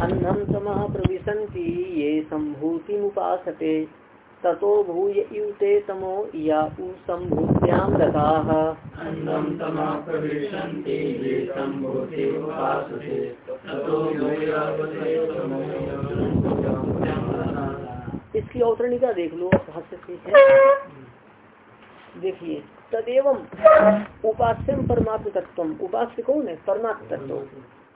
अन्नम तमः प्रविशन्ति ये सम्भूतिमुपासते। ततो भूय युते तमो या उ सम्भूत्यां रताः अन्नं तमः प्रविशन्ति ये सम्भूतिमुपासते। ततो इसकी अवतरणिका देख लो भाष्य से देखिए तदेवम उपास्यम परमात्म तत्व उपास्य कौन है? परमात्म तत्व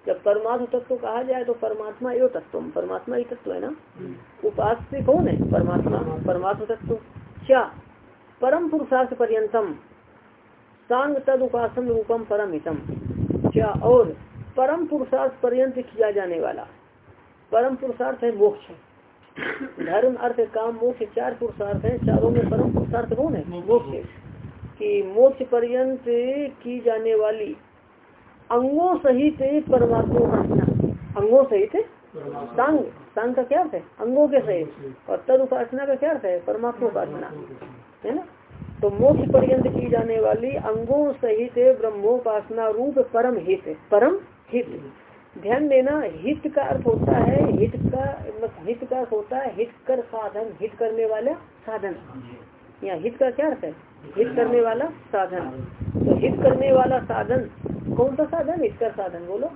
जब परमात्म तत्व कहा जाए तो परमात्मा एवं तत्व परमात्मा ही तत्व है ना? उपास्य कौन है? परमात्मा। परमात्म तत्व क्या? परम पुरुषार्थ पर्यंतम। सांग तद उपासन रूपम परम हितम क्या? और परम पुरुषार्थ पर्यंत किया जाने वाला। परम पुरुषार्थ है मोक्ष। धर्म अर्थ काम मोक्ष चार पुरुषार्थ है। चारों में परम पुरुषार्थ कौन है? मोक्ष। की मोक्ष पर्यंत की जाने वाली अंगों सहित परमात्मा उपासना अंगों सहित सांग। सांग का क्या अर्थ है? अंगों के सहित। और तद उपासना का क्या अर्थ है? परमात्मा उपासना है ना? तो मोक्ष पर्यंत की जाने वाली अंगों सहित ब्रह्मोपासना रूप परम हित। परम हित। ध्यान देना हित का अर्थ होता है हित का मतलब हित का अर्थ होता है हित कर साधन। हित करने वाला साधन। या हित का क्या अर्थ है? हित करने वाला साधन। तो हित करने वाला साधन कौन सा साधन? इसका साधन बोलो।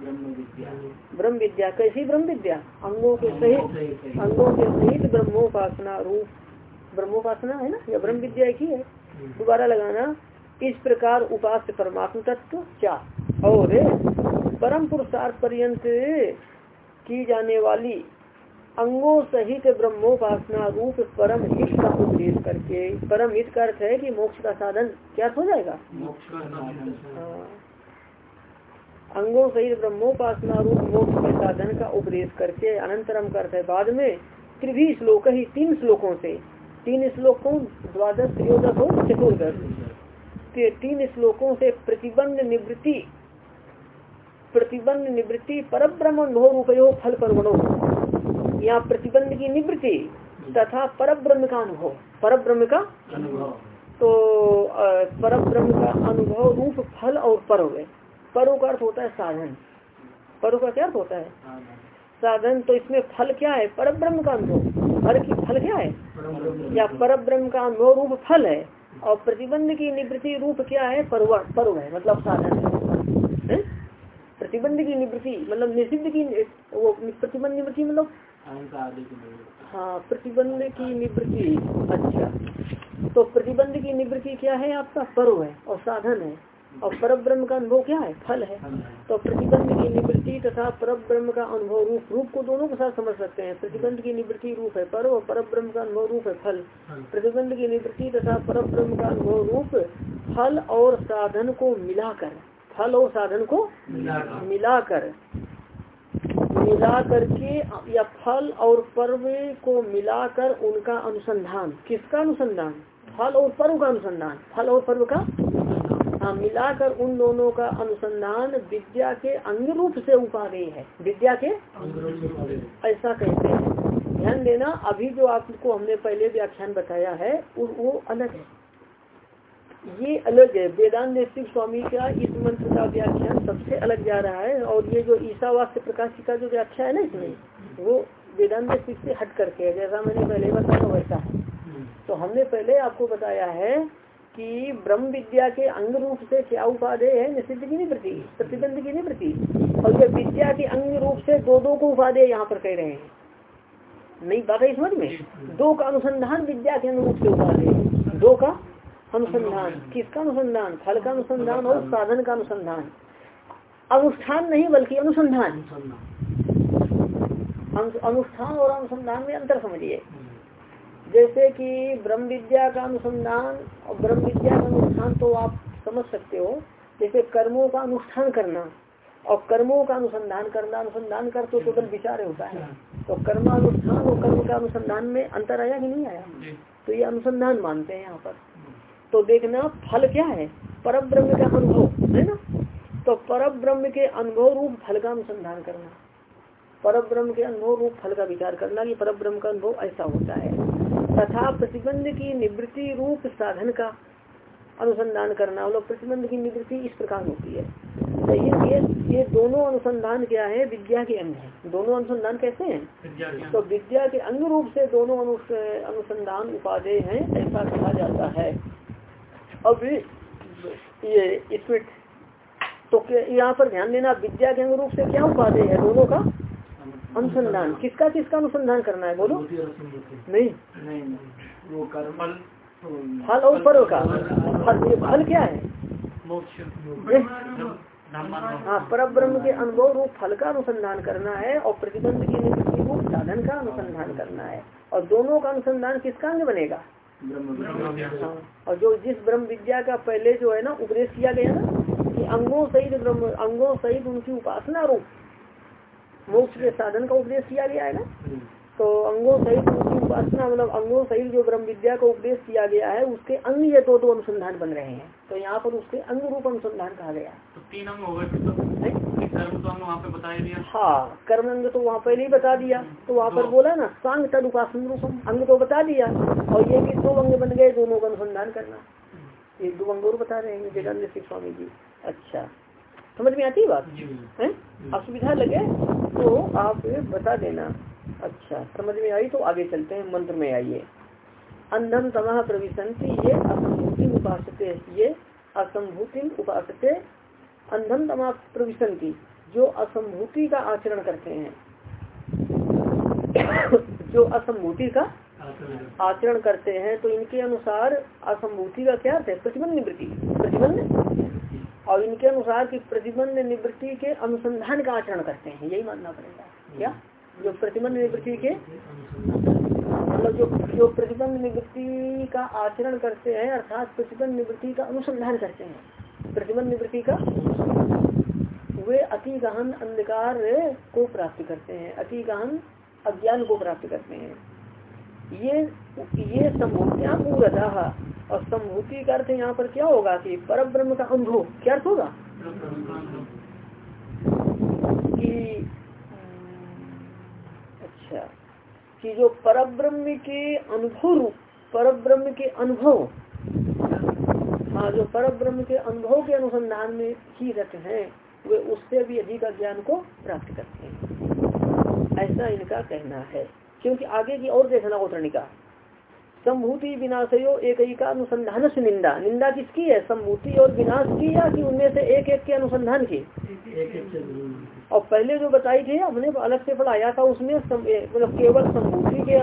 ब्रह्म विद्या। कैसी ब्रह्म विद्या? अंगों के सहित अंगों के सहित ब्रह्मोपासना रूप। ब्रह्मोपासना है ना? या ब्रह्म विद्या एक ही दोबारा लगाना। इस प्रकार उपास्य परमात्म तत्व क्या? और परम पुरुषार्थ पर्यंत की जाने वाली अंगों सहित ब्रह्मोपासना रूप परम हित का उपदेश करके परम हित का अर्थ है कि मोक्ष का साधन क्या हो जाएगा? हाँ। अंगों सहित ब्रह्मोपासना रूप मोक्ष के साधन का उपदेश करके अनंतरम करते है। बाद में त्रिभी श्लोक ही तीन श्लोकों से तीन श्लोकों द्वादश त्रयोदश और चतुर्दश के तीन श्लोकों से प्रतिबंध निवृत्ति प्रतिबंध निवृत्ति पर ब्रह्म अनुभव रूपयो फल परवणो। यहाँ प्रतिबंध की निवृत्ति तथा पर ब्रह्म का अनुभव पर ब्रह्म का अनुभव। तो पर ब्रह्म का अनुभव रूप फल और पर्व पर्व का अर्थ होता है साधन। परो का क्या अर्थ होता है? साधन तो इसमें फल क्या है? पर ब्रह्म का अनुभव। फल की, फल क्या है? या पर ब्रह्म का अनुभव रूप फल है। और प्रतिबंध की निवृत्ति रूप क्या है? पर्व है मतलब साधन प्रतिबंध की निवृत्ति मतलब निषिद्ध की, वो प्रतिबंध निवृत्ति मतलब? हाँ प्रतिबंध की निवृत्ति अच्छा। तो प्रतिबंध की निवृत्ति क्या है आपका? पर्व है और साधन है। और पर ब्रह्म का अनुभव क्या है? फल है। तो प्रतिबंध की निवृत्ति तथा पर ब्रह्म का अनुभव रूप रूप को दोनों के साथ समझ सकते हैं। प्रतिबंध की निवृत्ति रूप है पर्व और पर ब्रह्म का अनुभव रूप है फल। प्रतिबंध की निवृत्ति तथा पर ब्रह्म का अनुभव रूप फल और साधन को मिलाकर। फल और साधन को मिलाकर। मिला करके या फल और पर्व को मिलाकर उनका अनुसंधान। किसका अनुसंधान? फल और पर्व का अनुसंधान। फल और पर्व का मिलाकर उन दोनों का अनुसंधान विद्या के अंग रूप से उपादेय है। विद्या के ऐसा कहते हैं। ध्यान देना अभी जो आपको हमने पहले व्याख्यान बताया है वो अलग है। ये अलग है। वेदांत स्वामी का इस मंत्र का व्याख्यान सबसे अलग जा रहा है और ये जो ईसा ईसावास्य प्रकाश का जो व्याख्या है ना इसमें वो वेदांत से हट करके है जैसा मैंने पहले बताया वैसा है। तो हमने पहले आपको बताया है कि ब्रह्म विद्या के अंग रूप से क्या उपादेय है? निषिद्ध की निवृत्ति प्रतिबंध की निवृत्ति और ये विद्या के अंग रूप से दो दो को उपादेय यहाँ पर कह रहे हैं। नहीं बात है समझ में? दो का अनुसंधान विद्या के अनुरूप से उपादेय दो का अनुसंधान। किसका अनुसंधान? फल का अनुसंधान और साधन का अनुसंधान। अनुष्ठान नहीं बल्कि अनुसंधान। अनुष्ठान और अनुसंधान में अंतर समझिए। जैसे कि ब्रह्म विद्या का अनुसंधान और ब्रह्म विद्या का अनुष्ठान तो आप समझ सकते हो जैसे कर्मों का अनुष्ठान करना और कर्मों का अनुसंधान करना अनुसंधान कर तो टोटल विचार होता है। तो कर्मानुष्ठान और कर्म का अनुसंधान में अंतर आया कि नहीं आया? तो ये अनुसंधान मानते हैं यहाँ पर। तो देखना फल क्या है? पर ब्रह्म का अनुभव है ना? तो पर ब्रह्म के अनुभव रूप फल का अनुसंधान करना पर ब्रह्म के अनुभव रूप फल का विचार करना कि पर ब्रह्म का अनुभव ऐसा होता है। तथा प्रतिबंध की निवृत्ति रूप साधन का अनुसंधान करना। मतलब प्रतिबंध की निवृत्ति इस प्रकार होती है। तो ये ये ये दोनों अनुसंधान क्या है? विद्या के अंग है। दोनों अनुसंधान कैसे हैं? तो विद्या के अंग रूप से दोनों अनुसंधान उपाधेय हैं ऐसा कहा जाता है। अब ये इसमें तो यहाँ पर ध्यान देना विद्या के अंग रूप से क्या उपाधेय है? दोनों का अनुसंधान। किसका किसका अनुसंधान करना है बोलो? नहीं। वो कर्म फल और पर्व का। फल फल क्या है? हाँ पर ब्रह्म के अनुभव रूप फल का अनुसंधान करना है और प्रतिबंध की निवृत्ति रूप साधन का अनुसंधान करना है। और दोनों का अनुसंधान किसका अंग बनेगा? हाँ और जो जिस ब्रह्म विद्या का पहले जो है ना उपदेश किया गया ना कि अंगों सहित ब्रह्म अंगों सहित उनकी उपासना रूप। मोक्ष के साधन का उपदेश किया गया है ना? तो अंगों सहित उसकी उपासना मतलब अंगों सहित जो ब्रह्म विद्या का उपदेश किया गया है उसके अंग ये दो दो अनुसंधान बन रहे हैं। तो यहाँ पर उसके अंग रूप अनुसंधान कहा गया तो तीन अंग हो गए तो? कर्म तो वहाँ पे बता दिया। हाँ कर्म अंग तो वहाँ पहले ही बता दिया। तो वहाँ पर बोला ना सांग तद उपासन रूपम अंग तो बता दिया। और ये भी दो अंग बन गए दोनों का अनुसंधान करना। ये दो अंग और बता रहे हैं जगन्नाथ सिंह स्वामी जी। अच्छा। समझ में आती है बात है? असुविधा लगे? तो आप बता देना। अच्छा समझ में आई? तो आगे चलते हैं, मंत्र में आइए। अंधम तमह प्रविशंति ये असंभूति उपासते, ये असंभूति उपासते। अंधम तमह प्रविशंति जो असंभूति का आचरण करते हैं। जो असंभूति का आचरण करते हैं तो इनके अनुसार असंभूति का क्या अर्थ है? प्रतिबंध निवृत्ति। प्रतिबंध? और इनके अनुसार की प्रतिबंध निवृत्ति के अनुसंधान का आचरण करते हैं, यही मानना पड़ेगा। क्या? जो प्रतिबंध निवृत्ति के मतलब जो जो प्रतिबंध निवृत्ति का आचरण करते हैं, अर्थात प्रतिबंध निवृत्ति का अनुसंधान करते हैं, प्रतिबंध निवृत्ति का, वे अति गहन अंधकार को प्राप्त करते हैं, अति गहन अज्ञान को प्राप्त करते हैं। ये ये पूर्णतः और सम्भूति का अर्थ यहाँ पर क्या होगा कि पर ब्रह्म का अनुभव क्या अर्थ होगा? कि अच्छा कि जो परब्रह्म के अनुभव रूप परब्रह्म के अनुभव हाँ जो परब्रह्म के अनुभव के अनुसंधान में ही रत हैं, वे उससे भी अधिक ज्ञान को प्राप्त करते हैं। ऐसा इनका कहना है। क्योंकि आगे की और देखना उतरनिका संभूति विनाशयो एक ही का अनुसंधान से निंदा निंदा किसकी है? संभूति और विनाश की या कि उनमें से एक एक के अनुसंधान की? और पहले जो बताई थी हमने अलग से पढ़ाया था उसमें मतलब केवल संभूति के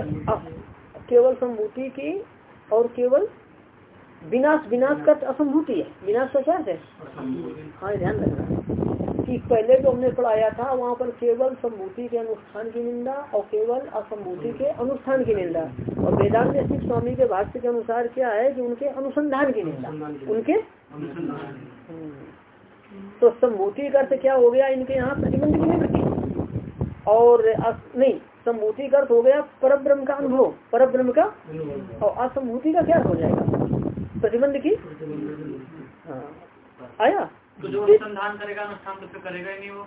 केवल संभूति की और केवल विनाश विनाश का असंभूति है। विनाश का क्या है? हाँ ध्यान रखना। कि पहले जो हमने पढ़ाया था, वहाँ पर केवल संभूति के अनुष्ठान की निंदा और केवल असंभूति के अनुष्ठान की निंदा। और वेदांत सिख स्वामी के भाष्य के अनुसार क्या है कि उनके अनुसंधान की निंदा। उनके तो संभूति का अर्थ क्या हो गया? इनके यहाँ प्रतिबंध की निवृत्ति। और नहीं संभूति का अर्थ हो गया पर ब्रह्म का अनुभव। पर ब्रह्म का और असंभूति का क्या हो जाएगा? प्रतिबंध की? हाँ। आया? तो जो अनुसंधान करेगा अनुष्ठान तो करेगा ही नहीं वो।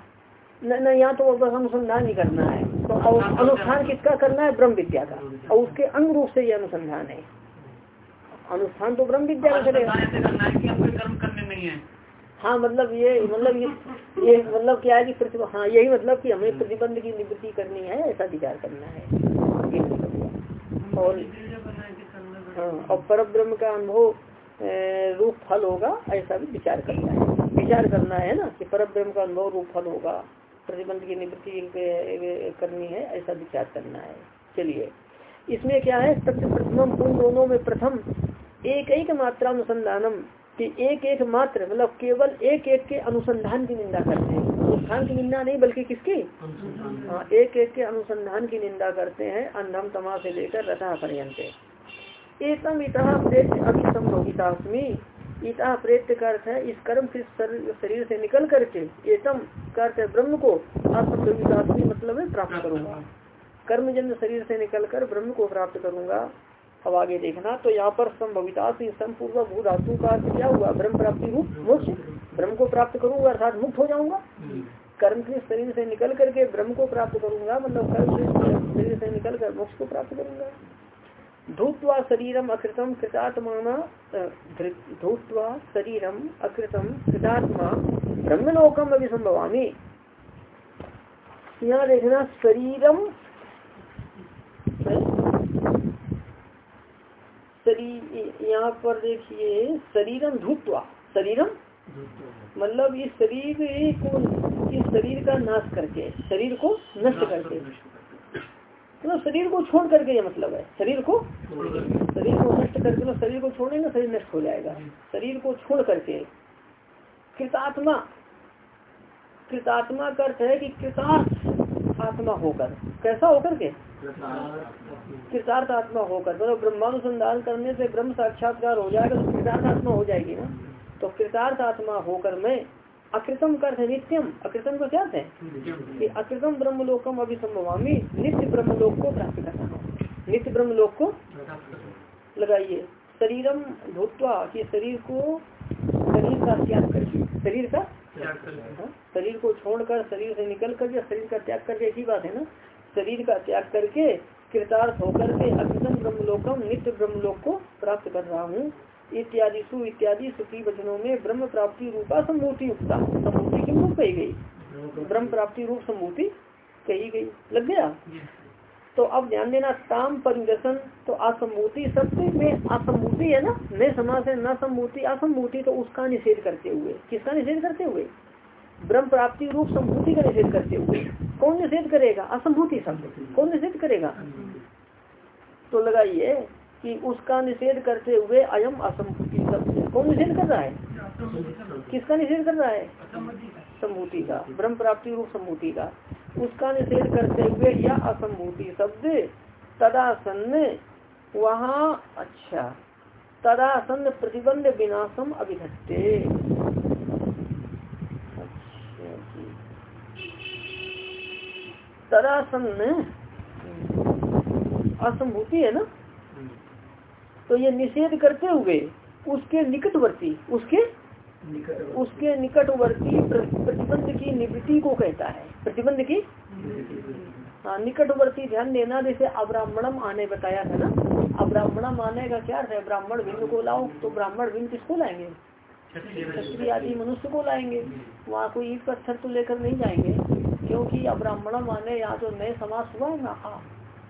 न यहाँ तो बस अनुसंधान ही करना है। तो अनुष्ठान किसका करना है? ब्रह्म विद्या का। और उसके अंग रूप से ये अनुसंधान है। अनुष्ठान तो ब्रह्म विद्या का करेगा हाँ। मतलब ये मतलब ये ये मतलब क्या है कि प्रतिभा हाँ यही मतलब कि हमें प्रतिबंध की निवृत्ति करनी है ऐसा विचार करना है। और हाँ और पर ब्रह्म का अनुभव रूप फल होगा ऐसा भी विचार करना है। विचार करना है ना कि पर ब्रह्म का अनुभव रूप फल होगा। प्रतिबंध की निवृत्ति करनी है ऐसा विचार करना है। चलिए। इसमें क्या है? सत्य प्रथम उन दोनों में प्रथम एक एक मात्रा अनुसंधानम कि एक एक मात्र मतलब केवल एक एक के अनुसंधान की निंदा करते हैं। अनुष्ठान की निंदा नहीं बल्कि किसकी? हाँ एक एक के अनुसंधान की निंदा करते हैं अंधम तमा से लेकर रथा पर्यंत। एकम इतः इतः प्रेत का अर्थ है इस कर्म से शरीर से निकल करके एकम का अर्थ है ब्रह्म को असंभवितास्मी मतलब है प्राप्त करूँगा। कर्म जन्म शरीर से निकल कर ब्रह्म को प्राप्त करूँगा। अब आगे देखना तो यहाँ पर संभविता से भू धातु का अर्थ क्या हुआ? ब्रह्म प्राप्ति रूप मोक्ष। ब्रह्म को प्राप्त करूँगा अर्थात मुक्त हो जाऊँगा। कर्म के शरीर से निकल करके ब्रह्म को प्राप्त करूँगा मतलब कर्म शरीर से निकल कर मोक्ष को प्राप्त करूँगा। धूत्वा शरीरम अकृतम कृतात्मा धूत्वा शरीरम अकृतम कृतात्मा ब्रह्मलोकम अभिसंभवामी यहाँ देखना शरीरम शरीर यहाँ पर देखिए शरीरम धूतवा शरीरम मतलब इस शरीर को इस शरीर का नाश करके शरीर को नष्ट करके। मतलब शरीर को छोड़ करके ये मतलब है। शरीर को शरीर को नष्ट करके मतलब शरीर को छोड़ेंगे शरीर नष्ट हो जाएगा। शरीर को छोड़ करके। कृतात्मा। कृतात्मा का अर्थ है कि कृतार्थ आत्मा होकर। कैसा होकर के? कृतार्थ आत्मा होकर। मतलब ब्रह्मानुसंधान करने से ब्रह्म साक्षात्कार हो जाएगा तो कृतार्थ आत्मा हो जाएगी ना। तो कृतार्थ आत्मा होकर मैं अकृतम कर नित्यम। अकृतम का क्या है? कि अकृतम ब्रह्मलोकम अभी संभवामी नित्य ब्रह्मलोक को प्राप्त करना हूँ। नित्य ब्रह्मलोक को लगाइए। शरीरम धुत्वा कि शरीर को शरीर का त्याग करके शरीर का हाँ, शरीर को छोड़कर शरीर से निकल कर या शरीर का त्याग करके ऐसी बात है ना? शरीर का त्याग करके कृतार्थ होकर के अकृतम ब्रह्मलोकम नित्य ब्रह्मलोक को प्राप्त कर रहा हूँ। इत्यादि, सु इत्यादि सुखी वचनों में ब्रह्म प्राप्ति रूपा सम्मूति उक्ता सम्मूति की रूप कही गई? ब्रह्म प्राप्ति रूप सम्मूति कही गई। लग गया? तो अब ध्यान देना ताम परिदर्शन तो असम्मूति शब्द में असम्मूति है ना? नए समाज है, न सम्मूति असम्मूति तो उसका निषेध करते हुए। किसका निषेध करते हुए? ब्रह्म प्राप्ति रूप सम्भूति का निषेध करते हुए। कौन निषेध करेगा? असम्भूति शब्द कौन निषेध करेगा? तो लगाइए। कि उसका निषेध करते हुए अयम असंभूति शब्द कौन निषेध कर रहा है? किसका निषेध कर रहा है? सम्भूति का, ब्रह्म प्राप्ति रूप सम्भूति का। उसका निषेध करते हुए यह असम्भूति शब्द तदासन्न वहाँ अच्छा तदासन्न प्रतिबंध विनाशम अभिधत्ते। तदासन असंभूति है ना? तो ये निषेध करते हुए उसके निकटवर्ती उसके निकट उसके निकटवर्ती प्रतिबंध की निवृत्ति को कहता है। प्रतिबंध की? हाँ निकटवर्ती ध्यान देना जैसे अब्राह्मणम आने बताया था ना? अब्राह्मणम आने का क्या है? ब्राह्मण भिन्न को लाओ तो ब्राह्मण भिन्न किसको लाएँगे? क्षत्रिय आदि मनुष्य को लाएँगे। वहाँ कोई ईद पत्थर तो लेकर नहीं जाएँगे क्योंकि अब्राह्मणम आने यहाँ जो नए समाज हुआ है ना हाँ।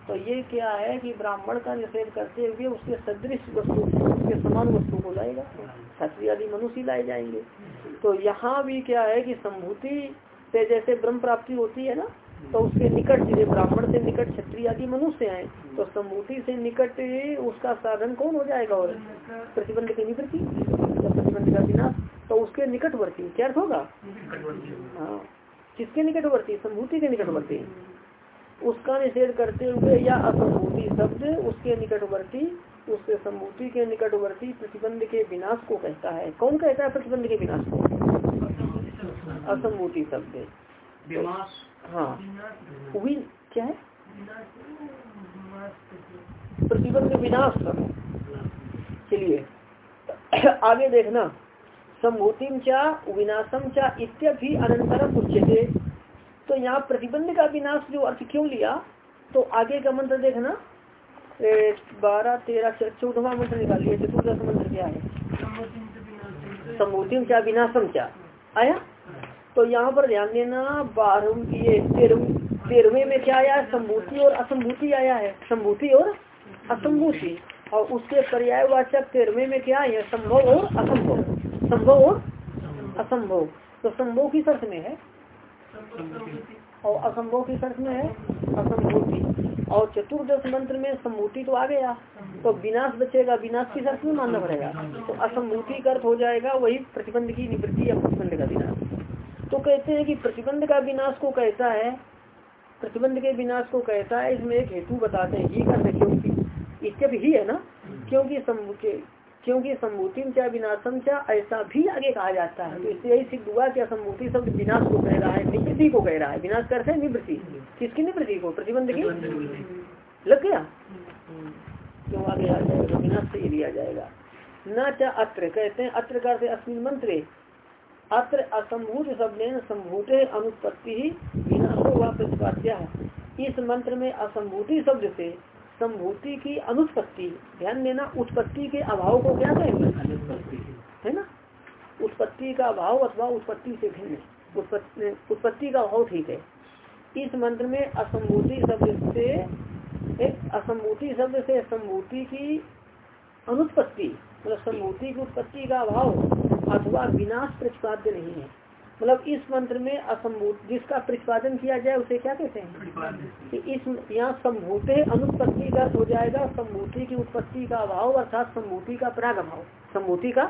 तो ये क्या है कि ब्राह्मण का निषेध करते हुए उसके सदृश वस्तु उसके समान वस्तु को लाएगा। क्षत्रिय आदि मनुष्य लाए जाएँगे। तो यहाँ भी क्या है कि संभूति से जैसे ब्रह्म प्राप्ति होती है ना तो उसके निकट सीधे ब्राह्मण से निकट क्षत्रिय आदि मनुष्य आए तो सम्भूति से निकट उसका साधन कौन हो जाएगा और प्रतिबंध की निवृत्ति? तो प्रतिबंध का बिना तो उसके निकटवर्ती। क्या होगा? हाँ। किसके निकटवर्ती? सम्भूति के निकटवर्ती। उसका निषेध करते हुए या असंभूति शब्द उसके निकटवर्ती उसके सम्भूति के निकटवर्ती प्रतिबंध के विनाश को कहता है। कौन कहता है प्रतिबंध के विनाश को? असंभूति शब्द। हाँ। वही क्या है? प्रतिबंध विनाश चलिए आगे देखना। सम्भूतिम चा विनाशम चा इत्यभि अनंतरम उच्चते तो यहाँ प्रतिबंध का विनाश जो अर्थ क्यों लिया? तो आगे का मंत्र देखना। बारह, तेरह चौदहवा मंत्र निकालिए चतुर्दश मंत्र क्या है? सम्भूतिम क्या विनाशम क्या? आया? तो यहाँ पर ध्यान देना बारह ये तेरहवें में क्या आया? संभूति और असंभूति आया है। संभूति और असंभूति और उसके पर्यायवाचक तेरहवें में क्या है? संभव और असंभव। संभव और असंभव। तो संभव की शर्त में है? और असंभव की शर्त में है, असंभूति। और चतुर्दश मंत्र में सम्भूति तो आ गया। तो विनाश बचेगा, विनाश की शर्त में मानना पड़ेगा तो असंभूति का अर्थ हो जाएगा वही प्रतिबंध की निवृत्ति या प्रतिबंध का विनाश। तो कहते हैं कि प्रतिबंध का विनाश को कहता है, प्रतिबंध के विनाश को कहता है, इसमें एक हेतु बताते हैं ही करते क्योंकि इत्यप ही है ना? क्योंकि क्योंकि सम्भूति चाहे विनाशम चाह ऐसा भी आगे कहा जाता है। तो इससे यही सिद्ध हुआ कि असम्भूति शब्द विनाश को कह रहा है निवृत्ति को कह रहा है। विनाश करते हैं निवृत्ति। किसकी निवृत्ति को? प्रतिबंध की? लग गया? क्यों आगे आ जाएगा? विनाश से लिया जाएगा। न चा अत्र कहते हैं अत्र करते अस्मिन मंत्र। अत्र असंभूत शब्द संभूत अनुत्पत्ति ही विनाशो व प्रतिपाद्य। इस मंत्र में असंभूति शब्द से संभूति की अनुत्पत्ति। ध्यान देना, उत्पत्ति के अभाव को क्या कहेंगे? है ना? उत्पत्ति का अभाव अथवा उत्पत्ति से भिन्न। उत्पत्ति का अभाव ठीक है। इस मंत्र में असम्भूति शब्द से, एक असम्भूति शब्द से सम्भूति की अनुत्पत्ति मतलब सम्भूति की उत्पत्ति का अभाव अथवा विनाश प्रतिपाद्य नहीं है। मतलब इस मंत्र में असंभूत जिसका प्रतिपादन किया जाए उसे क्या कहते हैं? कि इस यहाँ संभूते अनुत्पत्ति का हो जाएगा संभूति की उत्पत्ति का अभाव अर्थात संभूति का प्राग अभाव संभूति का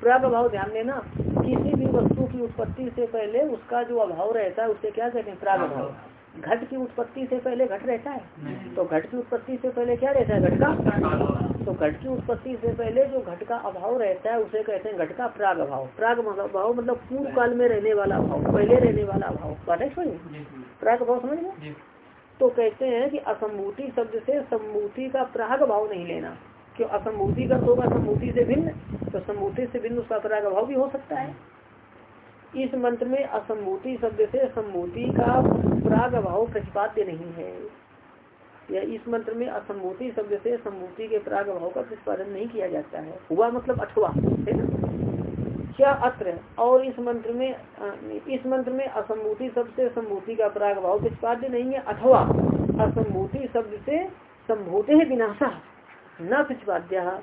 प्राग अभाव ध्यान देना। किसी भी वस्तु की उत्पत्ति से पहले उसका जो अभाव रहता है उसे क्या कहते हैं? प्राग अभाव घट की उत्पत्ति से पहले घट रहता है? तो घट की उत्पत्ति से पहले क्या रहता है? घट का तो घट की उत्पत्ति से पहले जो घट का अभाव रहता है उसे कहते हैं घट का प्राग अभाव। प्राग अभाव मतलब पूर्व काल में रहने वाला अभाव पहले रहने वाला अभाव। बात है समझ प्राग अभाव समझ गए? तो कहते हैं कि असम्भूति शब्द से सम्भूति का प्राग अभाव नहीं लेना। क्यों? असम्भूति का तो होगा सम्भूति से भिन्न तो सम्भूति से भिन्न उसका प्राग अभाव भी हो सकता है। इस मंत्र में असम्भूति शब्द से सम्भूति का प्राग अभाव प्रतिपाद्य नहीं है। या इस मंत्र में असम्भूति शब्द से सम्भूति के प्राग अभाव का प्रतिपादन नहीं किया जाता है। हुआ मतलब अथवा, है ना? क्या अत्र? और इस मंत्र में इस मंत्र में असम्भूति शब्द से सम्भूति का प्राग भाव प्रतिपाद्य नहीं है, अथवा असम्भूति शब्द से संभूते विनाशा न प्रतिपाद्य।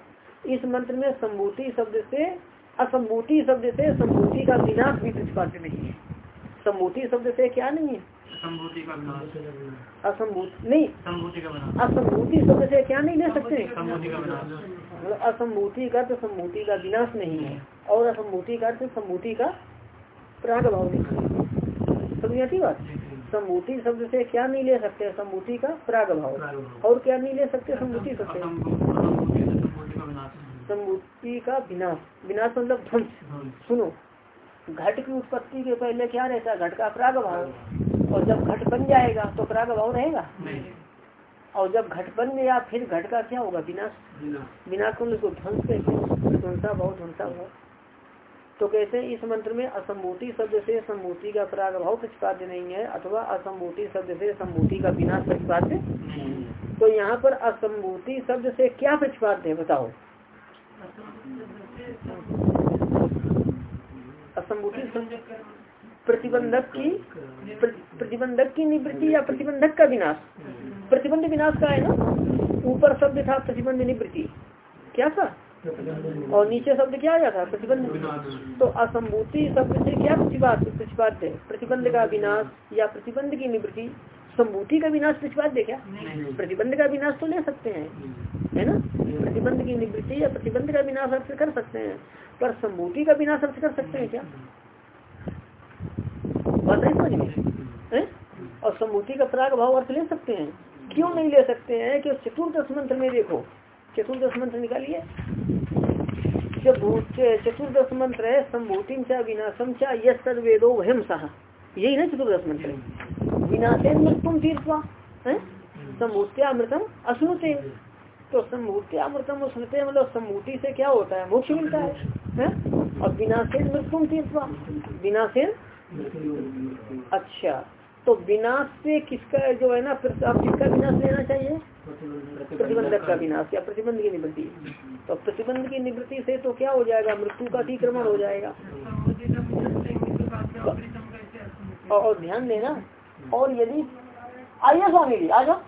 इस मंत्र में सम्भूति शब्द से असम्भूति शब्द से सम्भूति का विनाश भी प्रतिपाद्य नहीं है। सम्भूति शब्द से क्या नहीं है? असम्भूत नहीं। शब्द से क्या नहीं ले सकते? मतलब असम्भूति का तो सम्भूति का विनाश नहीं है। और असम्भूति का तो सम्भूति का प्राग भाव नहीं है। समझ आती बात? सम्भूति शब्द से क्या नहीं ले सकते? सम्भूति का प्राग भाव और क्या नहीं ले सकते? सम्भूति शब्द सम्भूति का विनाश विनाश। मतलब ध्वंस। सुनो। घट की उत्पत्ति के पहले क्या रहता है? घट का प्राग भाव और जब घट बन जाएगा तो प्राग भाव रहेगा? और जब घट बन गया फिर घट का क्या होगा? विनाश? विनाश को उसको ध्वंस कहते ध्वंसा भाव ध्वंसा भाव तो हैं इस मंत्र में असम्भूति शब्द से सम्भूति का प्राग भाव प्रतिपाद्य नहीं है अथवा असम्भूति शब्द से सम्भूति का विनाश प्रतिपाद्य तो यहाँ पर असम्भूति शब्द से क्या प्रतिपाद्य है बताओ? असंभूति प्रतिबंधक की प्रतिबंधक की निवृत्ति या प्रतिबंधक का विनाश। प्रतिबंध विनाश का है ना? ऊपर शब्द था प्रतिबंध निवृत्ति। क्या था? और नीचे शब्द क्या आया था? प्रतिबंध। तो असंभूति शब्द से क्या प्रतिपाद प्रतिपाद्य प्रतिबंध का विनाश या प्रतिबंध की निवृत्ति। संभूति का विनाश प्रतिपाद्य क्या? प्रतिबंध का विनाश तो ले सकते हैं। है ना? प्रतिबंध की निवृत्ति या प्रतिबंध का विनाश अर्थ कर सकते हैं। पर सम्भूति का विनाश अर्थ कर सकते हैं क्या? बात नहीं समझ में? और सम्भूति का प्राग भाव अर्थ ले सकते हैं। क्यों नहीं ले सकते हैं कि चतुर्दश मंत्र में देखो? चतुर्दश मंत्र निकालिए। चतुर्दश मंत्र है सम्भूति चा विनाशम चा यद सर्वेदो वहम सह यही ना चतुर्दश मंत्र विनाशे मृत्युम तीर्थवा है? सम्भूत्यामृतम अश्नुते। तो सम्मूर्ति अमृतम स्मृति मतलब सम्मूर्ति से क्या होता है? मोक्ष मिलता है, है? और विनाशेन मृत्यु तीर्थवा विनाशेन अच्छा तो विनाश से किसका जो है ना आप किसका विनाश लेना चाहिए? प्रतिबंधक का विनाश, या प्रतिबंध की निवृत्ति। तो प्रतिबंध की निवृत्ति से तो क्या हो जाएगा? मृत्यु का अतिक्रमण हो जाएगा। और ध्यान देना, और यदि, आइए स्वामी जी, आ जाओ।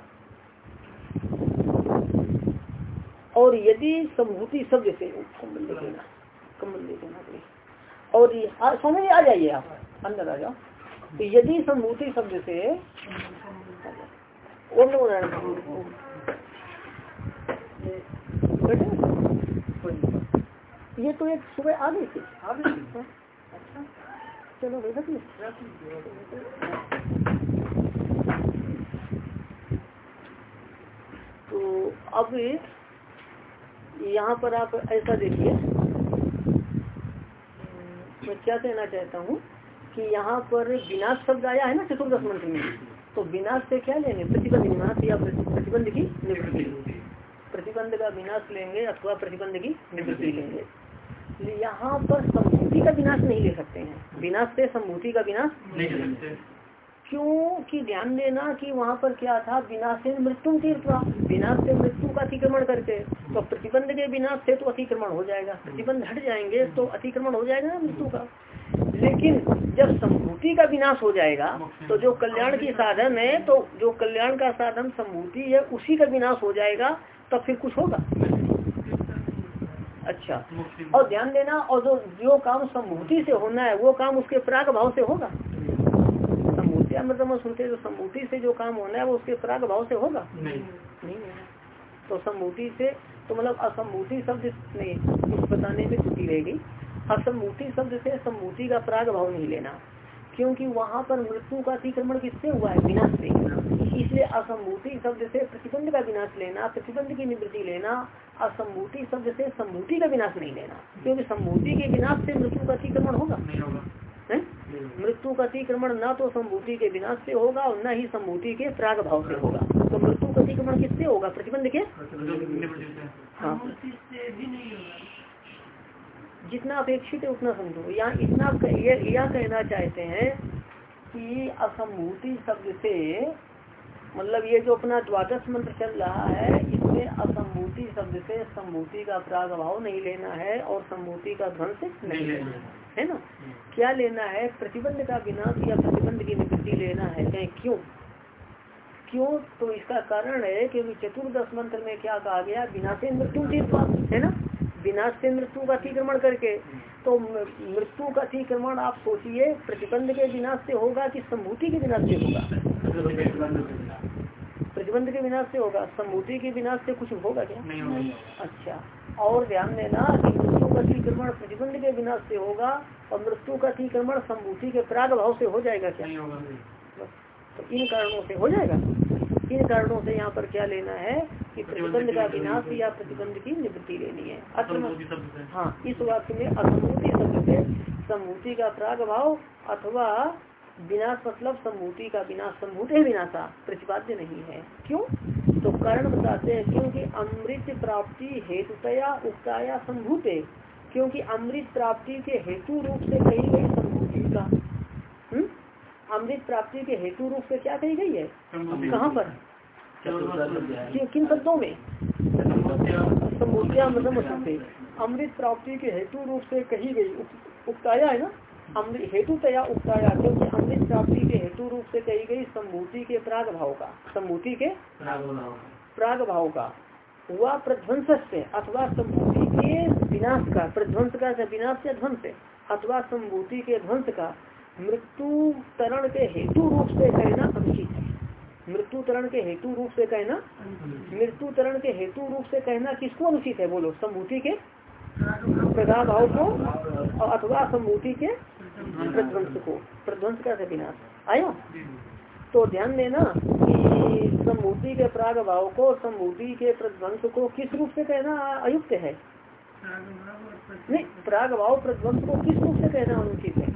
और यदि सम्भूति शब्द से कम्बल ले लेना कम्बल ले लेना और समझ आ जाइए आप। अंदर आ जाओ। तो यदि सम्भूति शब्द से ओम नमो ये तो एक सुबह आ गई थी। अच्छा। चलो तो अब यहाँ पर आप ऐसा देखिए। मैं क्या कहना चाहता हूँ? कि यहाँ पर विनाश शब्द आया है ना चतुर्दश मंत्र में? तो विनाश से क्या लेंगे? प्रतिबंध विनाश या प्रतिबंध की निवृत्ति। प्रतिबंध का विनाश लेंगे अथवा प्रतिबंध की निवृत्ति लेंगे। यहाँ पर सम्भूति का विनाश नहीं ले सकते हैं। विनाश से सम्भूति का विनाश नहीं क्यों कि ध्यान देना कि वहाँ पर क्या था? विनाश से मृत्यु तीर्थवा विनाश से मृत्यु का अतिक्रमण करके तो प्रतिबंध के विनाश से तो अतिक्रमण हो जाएगा। प्रतिबंध हट जाएँगे तो अतिक्रमण हो जाएगा ना मृत्यु का। लेकिन जब सम्भूति का विनाश हो जाएगा तो जो कल्याण की साधन है तो जो कल्याण का साधन सम्भूति है, उसी का विनाश हो जाएगा, तब फिर कुछ होगा। अच्छा। और ध्यान देना, और जो जो काम सम्भूति से होना है, वो काम उसके प्राग भाव से होगा। मतलब सुनते जो सम्भूति से जो काम होना है वो उसके प्राग भाव से होगा? नहीं। नहीं तो सम्भूति से तो मतलब असम्भूति शब्द कुछ बताने में त्रुटि रहेगी। असम्भूति शब्द से सम्भूति का प्राग भाव नहीं लेना क्योंकि वहाँ पर मृत्यु का अतिक्रमण किससे हुआ है? विनाश से। इसलिए असम्भूति शब्द से प्रतिबंध का विनाश लेना प्रतिबंध की निवृत्ति लेना असम्भूति शब्द से सम्भूति का विनाश नहीं लेना क्योंकि सम्भूति के विनाश से मृत्यु का अतिक्रमण होगा। नहीं होगा। है? मृत्यु का अतिक्रमण न तो सम्भूति के विनाश से होगा और न ही सम्भूति के प्राग भाव से होगा। तो मृत्यु का अतिक्रमण किससे होगा? प्रतिबंध के? हाँ। जितना अपेक्षित है उतना समझो। यहाँ इतना यह कहना चाहते हैं कि असम्भूति शब्द से मतलब ये जो अपना द्वादश मंत्र चल रहा है, इसमें असम्भूति शब्द से सम्भूति का प्राग भाव नहीं लेना है और सम्भूति का ध्वंस नहीं लेना है। है ना? क्या लेना है? प्रतिबंध का विनाश या प्रतिबंध की निवृत्ति लेना है। कहें क्यों? क्यों? तो इसका कारण है कि चतुर्दश मंत्र में क्या कहा गया? विनाशे मृत्यु है ना? विनाश से मृत्यु का अतिक्रमण करके। तो मृत्यु का अतिक्रमण आप सोचिए प्रतिबंध के विनाश से होगा कि सम्भूति के विनाश से होगा? प्रतिबंध के विनाश से होगा। सम्भूति के विनाश से कुछ होगा क्या? अच्छा। और ध्यान देना कि मृत्यु का अतिक्रमण प्रतिबंध के विनाश से होगा और मृत्यु का अतिक्रमण सम्भूति के प्राग भाव से हो जाएगा क्या। तो इन कारणों से हो जाएगा? इन कारणों से यहाँ पर क्या लेना है कि प्रतिबंध का विनाश या प्रतिबंध की निवृत्ति लेनी है। से हाँ इस वाक्य में असम्भूति शब्द से सम्भूति का प्राग भाव अथवा विनाश मतलब सम्भूति का विनाश सम्भूति विनाशा प्रतिपाद्य नहीं है। क्यों? तो कारण बताते हैं क्योंकि अमृत प्राप्ति हेतुतया उक्ताया सम्भूते क्योंकि अमृत प्राप्ति के हेतु रूप से कही गई सम्भूति का। हम्म? अमृत प्राप्ति के हेतु रूप से क्या कही गई है? कहाँ पर? किन शब्दों में? सम्भूतिया मतलब अमृत प्राप्ति के हेतु रूप से कही गई। उक- उक्ताया है ना? अमृत हेतु तया उक्ताया क्योंकि अमृत प्राप्ति के हेतु रूप से कही गई सम्भूति के प्राग भाव का सम्भूति के। प्राग भाव का। हुआ प्रध्वंस से, अथवा सम्भूति के विनाश का, प्रध्वंस का विनाश से ध्वंस अथवा सम्भूति के ध्वंस का मृत्यु तरण के हेतु रूप से कहना अनुचित है। मृत्यु तरण के हेतु रूप से कहना मृत्यु तरण के हेतु रूप से कहना किसको अनुचित है? बोलो सम्भूति के प्रधा भाव को और अथवा सम्भूति के प्रध्वंस को, प्रध्वंस का विनाश। आया? तो ध्यान देना कि के प्राग भाव को सम्भूति के प्रध्वंस को किस रूप से कहना अयुक्त है? नहीं प्राग भाव प्रध्वंस को किस रूप से कहना अनुचित है?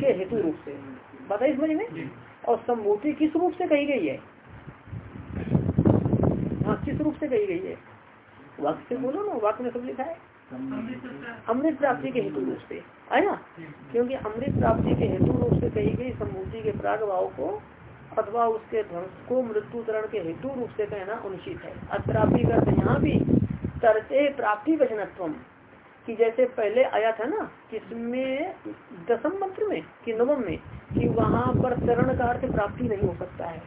के हेतु रूप से। बताइए समझ में। और सम्भूति किस रूप से कही गई है? हाँ किस रूप से कही गई है? वाक्य से बोलो ना वाक्य में सब लिखा है। अमृत प्राप्ति के हेतु रूप से। है ना? क्योंकि अमृत प्राप्ति के हेतु रूप से कही गई सम्भूति के प्राग भाव को अथवा उसके ध्वंस को मृत्यु तरण के हेतु रूप से कहना अनुचित है। अप्राप्ति करते यहाँ भी तरते प्राप्ति वचनत्व कि जैसे पहले आया था ना किसमें दसम मंत्र में कि नवम में कि वहाँ पर तरण का अर्थ प्राप्ति नहीं हो सकता है।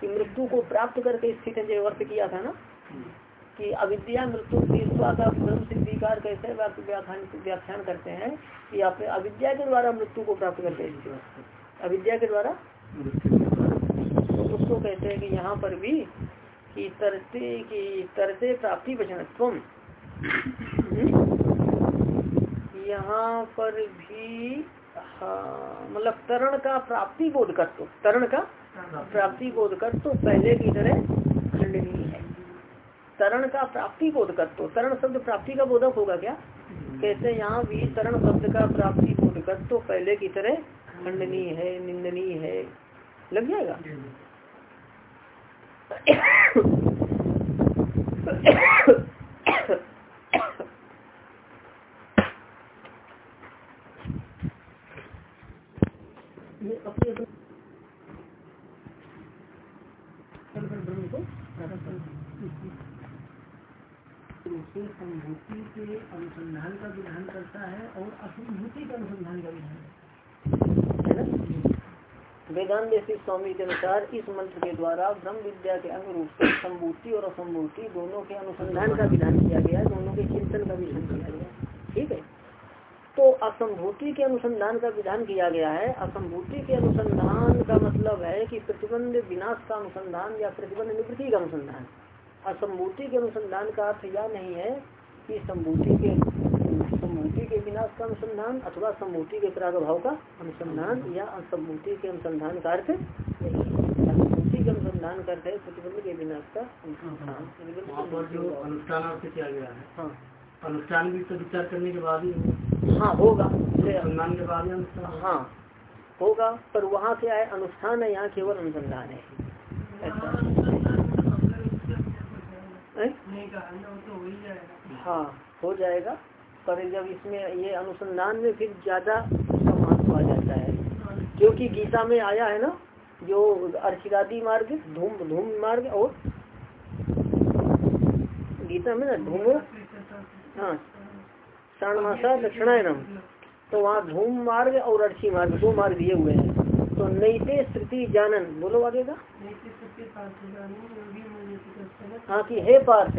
कि मृत्यु को प्राप्त करके स्थित जो अर्थ किया था ना कि अविद्या मृत्यु का ब्रह्म सिद्धिकार कैसे व्याख्यान व्याख्यान करते हैं कि आप अविद्या के द्वारा मृत्यु को प्राप्त करते हैं। अविद्या के द्वारा? उसको कहते हैं कि यहाँ पर भी कि तरते, की तरते प्राप्ति वचनत्व यहाँ पर भी हाँ मतलब तरण का प्राप्ति बोध कर तो तरण का प्राप्ति बोध कर तो पहले की तरह खंडनीय है। तरण का प्राप्ति बोध कर तो तरण शब्द प्राप्ति का बोधक होगा क्या? कहते हैं यहाँ भी तरण शब्द का प्राप्ति बोध कर तो पहले की तरह खंडनीय है, निंदनीय है। लग जाएगा? अनुभूति के अनुसंधान का विधान करता है और असंभूति का अनुसंधान का विधान है ना वेदांत देशी स्वामी के अनुसार इस मंत्र के द्वारा ब्रह्म विद्या के अंग रूप से संभूति और असंभूति दोनों के अनुसंधान का विधान किया गया, दोनों के चिंतन का विधान किया गया। ठीक है? तो असंभूति के अनुसंधान का विधान किया गया है। असंभूति के अनुसंधान का मतलब है कि प्रतिबंध विनाश का अनुसंधान या प्रतिबंध निवृत्ति का अनुसंधान। असंभूति के अनुसंधान का अर्थ यह नहीं है कि संभूति के के विनाश का अनुसंधान अथवा सम्मूति के प्रागभाव का अनुसंधान या असम्मूति के अनुसंधान का अर्थ असम्मूति के अनुसंधान का अर्थ है प्रतिबंध के विनाश का अनुसंधान अनुष्ठान है हाँ। अनुष्ठान भी तो विचार करने के बाद ही हाँ होगा। अनुसंधान के बाद ही अनुष्ठान हाँ होगा पर वहाँ क्या है अनुष्ठान है यहाँ केवल अनुसंधान है। हाँ हो जाएगा। पर जब इसमें ये अनुसंधान में फिर ज़्यादा महत्व आ जाता है। क्योंकि गीता में आया है ना जो अर्चिरादी मार्ग धूम धूम मार्ग और गीता में ना धूमो हाँ षाणमासा दक्षिणायनम। तो वहाँ धूम मार्ग और अर्ची मार्ग दो मार्ग दिए हुए हैं। तो नैते स्थिति जानन बोलो आगे का। हाँ। कि हे पार्थ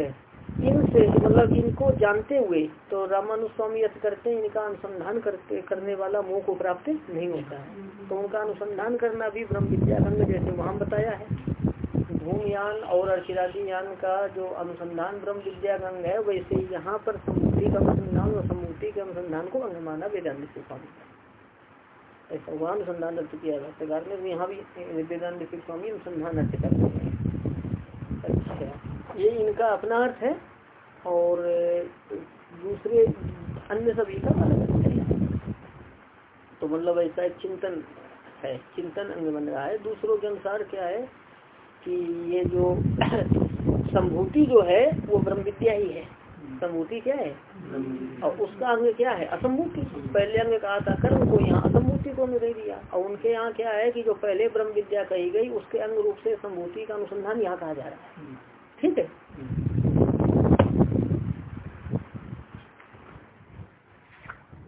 इनसे मतलब इनको जानते हुए तो रामानुस्वामी अर्थ करते हैं, इनका अनुसंधान करते, करने वाला मोह को प्राप्त नहीं होता है। तो उनका अनुसंधान करना भी ब्रह्म विद्याखंड जैसे वहाँ बताया है। धूमयान और अर्चिरादी यान का जो अनुसंधान ब्रह्म विद्यागंग है, वैसे यहाँ पर सम्मूति का अनुसंधान और सम्मूति के अनुसंधान को अंग माना वेदांत स्वामी ऐसा वहाँ अनुसंधान अर्थ किया जाता में यहाँ भी वेदांत स्वामी अनुसंधान अर्थ करते हैं। अच्छा ये इनका अपना अर्थ है। और दूसरे अन्य सभी का अलग तो मतलब ऐसा एक चिंतन है चिंतन अंग बन रहा है। दूसरों के अनुसार क्या है कि ये जो संभूति जो है वो ब्रह्म विद्या ही है। संभूति क्या है? और उसका अंग क्या है? असंभूति। पहले अंग कहा था कर्म को यहाँ असंभूति को नहीं दिया। और उनके यहाँ क्या है कि जो पहले ब्रह्म विद्या कही गई उसके अंग रूप से संभूति का अनुसंधान यहाँ कहा जा रहा है। ठीक है अब कल है जन्माष्टमी जिज्ञासा अधिकरण का तो फिर कैसे ही पढ़ाया था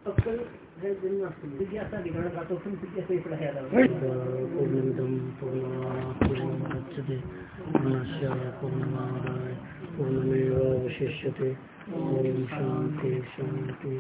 पूर्णमिदम पूर्णमुदच्यते पूर्णस्य पूर्णमादाय पूर्णमेवावशिष्यते शांति शांति